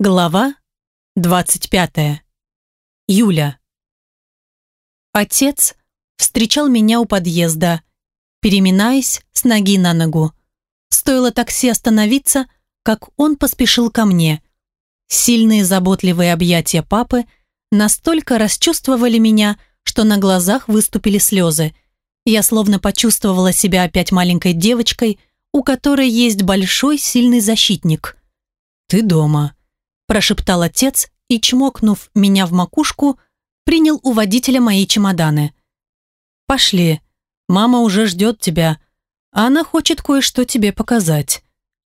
Глава 25. Юля. Отец встречал меня у подъезда, переминаясь с ноги на ногу. Стоило такси остановиться, как он поспешил ко мне. Сильные заботливые объятия папы настолько расчувствовали меня, что на глазах выступили слезы. Я словно почувствовала себя опять маленькой девочкой, у которой есть большой сильный защитник. «Ты дома», прошептал отец и, чмокнув меня в макушку, принял у водителя мои чемоданы. «Пошли, мама уже ждет тебя. Она хочет кое-что тебе показать».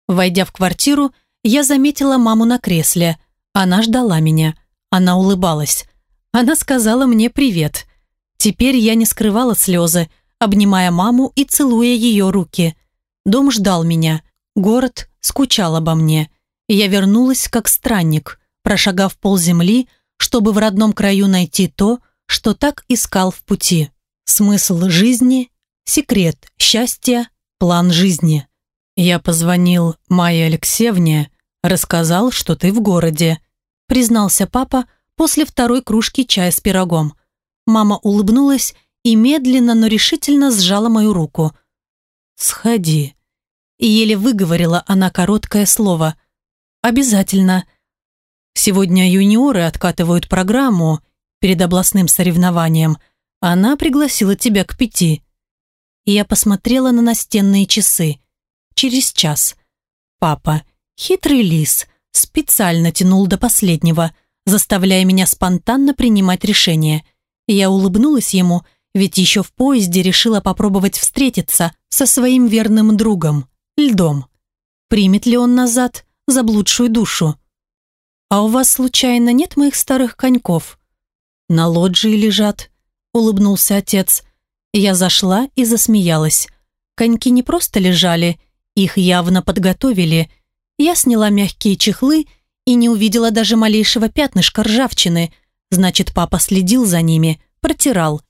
Войдя в квартиру, я заметила маму на кресле. Она ждала меня. Она улыбалась. Она сказала мне привет. Теперь я не скрывала слезы, обнимая маму и целуя ее руки. Дом ждал меня. Город скучал обо мне я вернулась как странник, прошагав полземли, чтобы в родном краю найти то, что так искал в пути. Смысл жизни, секрет счастья, план жизни. Я позвонил Майе Алексеевне, рассказал, что ты в городе, признался папа после второй кружки чая с пирогом. Мама улыбнулась и медленно, но решительно сжала мою руку. «Сходи». И еле выговорила она короткое слово. Обязательно. Сегодня юниоры откатывают программу перед областным соревнованием. Она пригласила тебя к пяти. Я посмотрела на настенные часы. Через час. Папа, хитрый лис, специально тянул до последнего, заставляя меня спонтанно принимать решение. Я улыбнулась ему, ведь еще в поезде решила попробовать встретиться со своим верным другом, льдом. Примет ли он назад? Заблудшую душу. «А у вас, случайно, нет моих старых коньков?» «На лоджии лежат», — улыбнулся отец. Я зашла и засмеялась. Коньки не просто лежали, их явно подготовили. Я сняла мягкие чехлы и не увидела даже малейшего пятнышка ржавчины. Значит, папа следил за ними, протирал.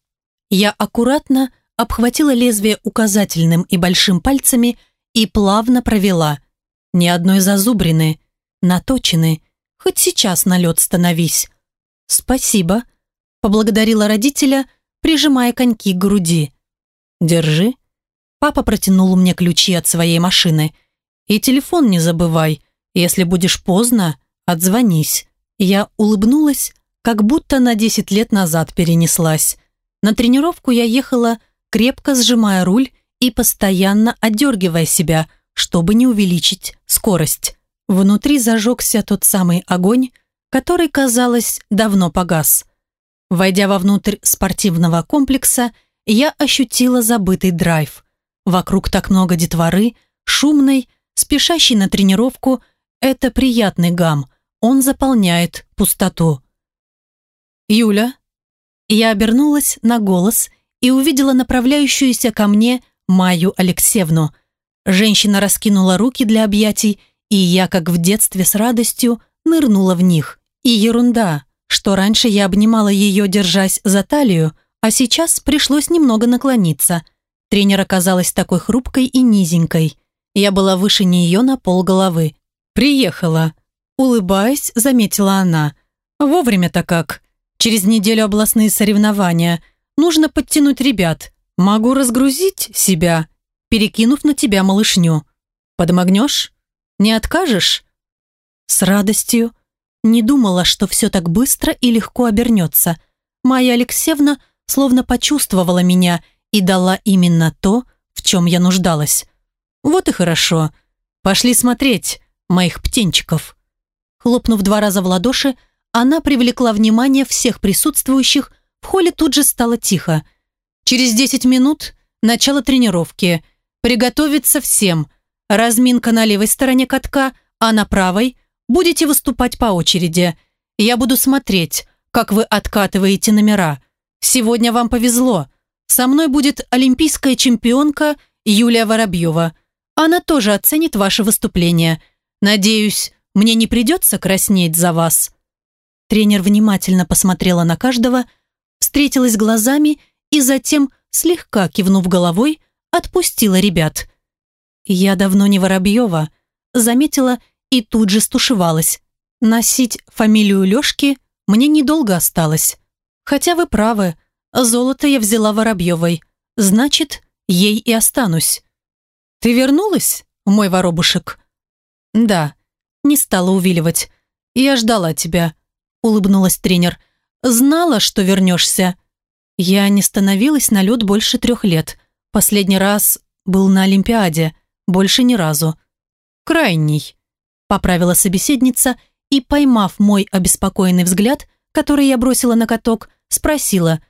Я аккуратно обхватила лезвие указательным и большим пальцами и плавно провела — ни одной зазубрины, наточены. Хоть сейчас на лед становись. Спасибо, поблагодарила родителя, прижимая коньки к груди. Держи. Папа протянул мне ключи от своей машины. И телефон не забывай. Если будешь поздно, отзвонись. Я улыбнулась, как будто на 10 лет назад перенеслась. На тренировку я ехала, крепко сжимая руль и постоянно отдергивая себя – чтобы не увеличить скорость. Внутри зажегся тот самый огонь, который, казалось, давно погас. Войдя вовнутрь спортивного комплекса, я ощутила забытый драйв. Вокруг так много детворы, шумной, спешащей на тренировку, это приятный гам, он заполняет пустоту. «Юля?» Я обернулась на голос и увидела направляющуюся ко мне Майю Алексеевну – Женщина раскинула руки для объятий, и я, как в детстве с радостью, нырнула в них. И ерунда, что раньше я обнимала ее, держась за талию, а сейчас пришлось немного наклониться. Тренер оказалась такой хрупкой и низенькой. Я была выше нее на пол головы. «Приехала», — улыбаясь, заметила она. «Вовремя-то как. Через неделю областные соревнования. Нужно подтянуть ребят. Могу разгрузить себя перекинув на тебя малышню. Подмогнешь? Не откажешь?» С радостью. Не думала, что все так быстро и легко обернется. Майя Алексеевна словно почувствовала меня и дала именно то, в чем я нуждалась. «Вот и хорошо. Пошли смотреть моих птенчиков». Хлопнув два раза в ладоши, она привлекла внимание всех присутствующих, в холле тут же стало тихо. Через десять минут начало тренировки. Приготовиться всем. Разминка на левой стороне катка, а на правой будете выступать по очереди. Я буду смотреть, как вы откатываете номера. Сегодня вам повезло. Со мной будет олимпийская чемпионка Юлия Воробьева. Она тоже оценит ваше выступление. Надеюсь, мне не придется краснеть за вас». Тренер внимательно посмотрела на каждого, встретилась глазами и затем, слегка кивнув головой, отпустила ребят. Я давно не Воробьева, заметила и тут же стушевалась. Носить фамилию Лёшки мне недолго осталось. Хотя вы правы, золото я взяла Воробьевой. Значит, ей и останусь. Ты вернулась, мой воробушек? Да, не стала увиливать. Я ждала тебя, улыбнулась тренер. Знала, что вернешься. Я не становилась на лед больше трех лет. Последний раз был на Олимпиаде, больше ни разу. Крайний, поправила собеседница и, поймав мой обеспокоенный взгляд, который я бросила на каток, спросила.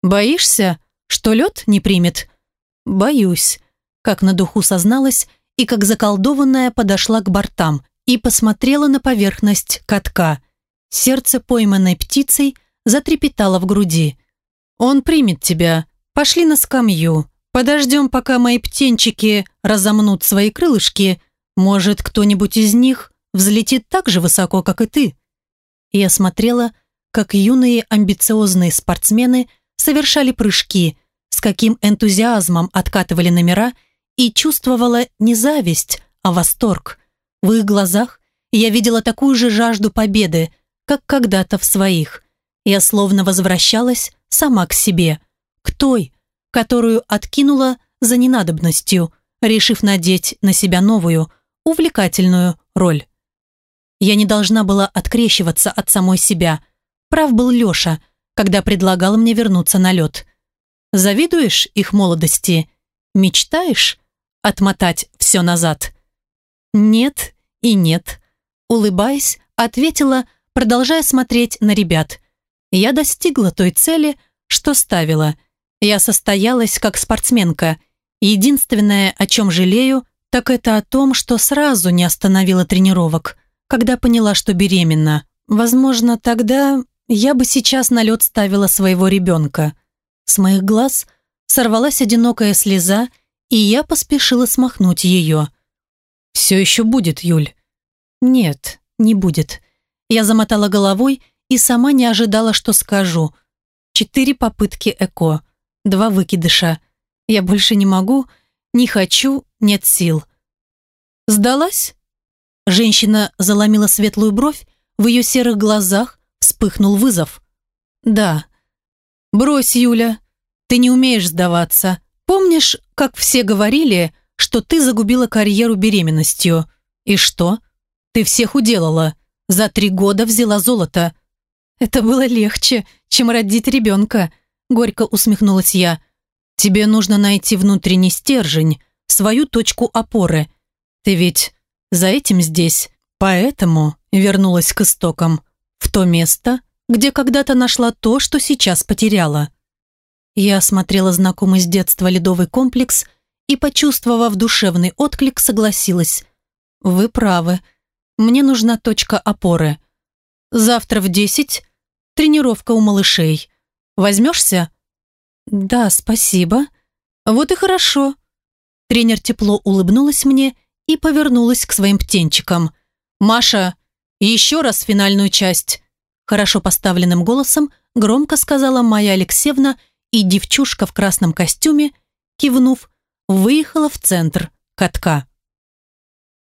«Боишься, что лед не примет?» «Боюсь», как на духу созналась и как заколдованная подошла к бортам и посмотрела на поверхность катка. Сердце пойманной птицей затрепетало в груди. «Он примет тебя. Пошли на скамью. Подождем, пока мои птенчики разомнут свои крылышки. Может, кто-нибудь из них взлетит так же высоко, как и ты?» Я смотрела, как юные амбициозные спортсмены совершали прыжки, с каким энтузиазмом откатывали номера и чувствовала не зависть, а восторг. В их глазах я видела такую же жажду победы, как когда-то в своих. Я словно возвращалась сама к себе, к той, которую откинула за ненадобностью, решив надеть на себя новую, увлекательную роль. Я не должна была открещиваться от самой себя. Прав был Леша, когда предлагал мне вернуться на лед. Завидуешь их молодости? Мечтаешь отмотать все назад? Нет и нет. Улыбаясь, ответила, продолжая смотреть на ребят. Я достигла той цели, что ставила. Я состоялась как спортсменка. Единственное, о чем жалею, так это о том, что сразу не остановила тренировок, когда поняла, что беременна. Возможно, тогда я бы сейчас на лед ставила своего ребенка. С моих глаз сорвалась одинокая слеза, и я поспешила смахнуть ее. «Все еще будет, Юль». «Нет, не будет». Я замотала головой и сама не ожидала, что скажу. Четыре попытки ЭКО, два выкидыша. Я больше не могу, не хочу, нет сил. «Сдалась?» Женщина заломила светлую бровь, в ее серых глазах вспыхнул вызов. «Да». «Брось, Юля, ты не умеешь сдаваться. Помнишь, как все говорили, что ты загубила карьеру беременностью? И что? Ты всех уделала. За три года взяла золото. Это было легче, чем родить ребенка», – горько усмехнулась я. «Тебе нужно найти внутренний стержень, свою точку опоры. Ты ведь за этим здесь, поэтому вернулась к истокам, в то место, где когда-то нашла то, что сейчас потеряла». Я осмотрела знакомый с детства ледовый комплекс и, почувствовав душевный отклик, согласилась. «Вы правы. Мне нужна точка опоры. Завтра в десять тренировка у малышей. Возьмешься?» «Да, спасибо. Вот и хорошо». Тренер тепло улыбнулась мне и повернулась к своим птенчикам. «Маша, еще раз финальную часть!» Хорошо поставленным голосом громко сказала Майя Алексеевна, и девчушка в красном костюме, кивнув, выехала в центр катка.